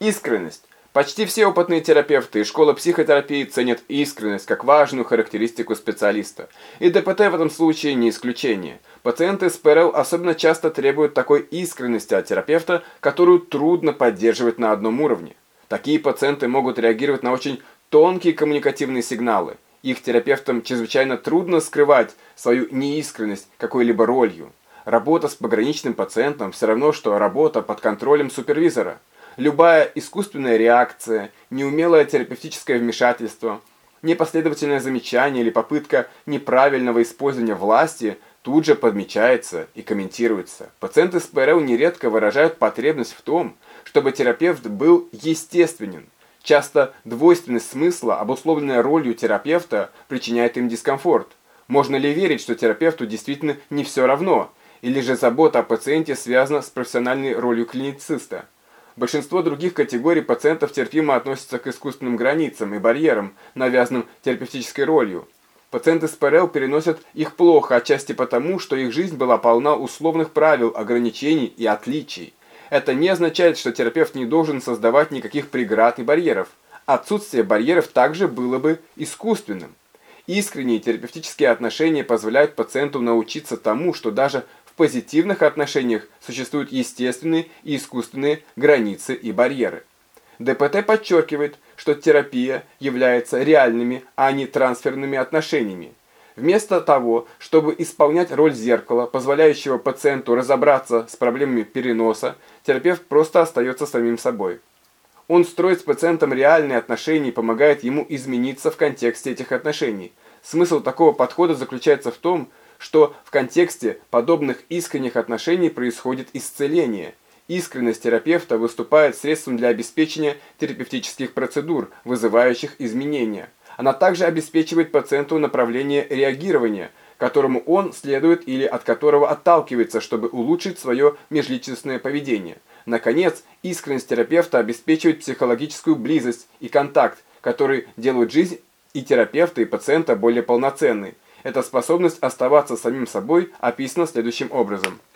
Искренность. Почти все опытные терапевты и школа психотерапии ценят искренность как важную характеристику специалиста. И ДПТ в этом случае не исключение. Пациенты с ПРЛ особенно часто требуют такой искренности от терапевта, которую трудно поддерживать на одном уровне. Такие пациенты могут реагировать на очень тонкие коммуникативные сигналы. Их терапевтам чрезвычайно трудно скрывать свою неискренность какой-либо ролью. Работа с пограничным пациентом все равно, что работа под контролем супервизора – Любая искусственная реакция, неумелое терапевтическое вмешательство, непоследовательное замечание или попытка неправильного использования власти тут же подмечается и комментируется. Пациенты с ПРЛ нередко выражают потребность в том, чтобы терапевт был естественен. Часто двойственность смысла, обусловленная ролью терапевта, причиняет им дискомфорт. Можно ли верить, что терапевту действительно не все равно, или же забота о пациенте связана с профессиональной ролью клинициста? Большинство других категорий пациентов терпимо относятся к искусственным границам и барьерам, навязанным терапевтической ролью. Пациенты с ПРЛ переносят их плохо, отчасти потому, что их жизнь была полна условных правил, ограничений и отличий. Это не означает, что терапевт не должен создавать никаких преград и барьеров. Отсутствие барьеров также было бы искусственным. Искренние терапевтические отношения позволяют пациенту научиться тому, что даже позитивных отношениях существуют естественные и искусственные границы и барьеры. ДПТ подчеркивает, что терапия является реальными, а не трансферными отношениями. Вместо того, чтобы исполнять роль зеркала, позволяющего пациенту разобраться с проблемами переноса, терапевт просто остается самим собой. Он строит с пациентом реальные отношения и помогает ему измениться в контексте этих отношений. Смысл такого подхода заключается в том, что в контексте подобных искренних отношений происходит исцеление. Искренность терапевта выступает средством для обеспечения терапевтических процедур, вызывающих изменения. Она также обеспечивает пациенту направление реагирования, которому он следует или от которого отталкивается, чтобы улучшить свое межличностное поведение. Наконец, искренность терапевта обеспечивает психологическую близость и контакт, которые делают жизнь и терапевта, и пациента более полноценной. Эта способность оставаться самим собой описана следующим образом –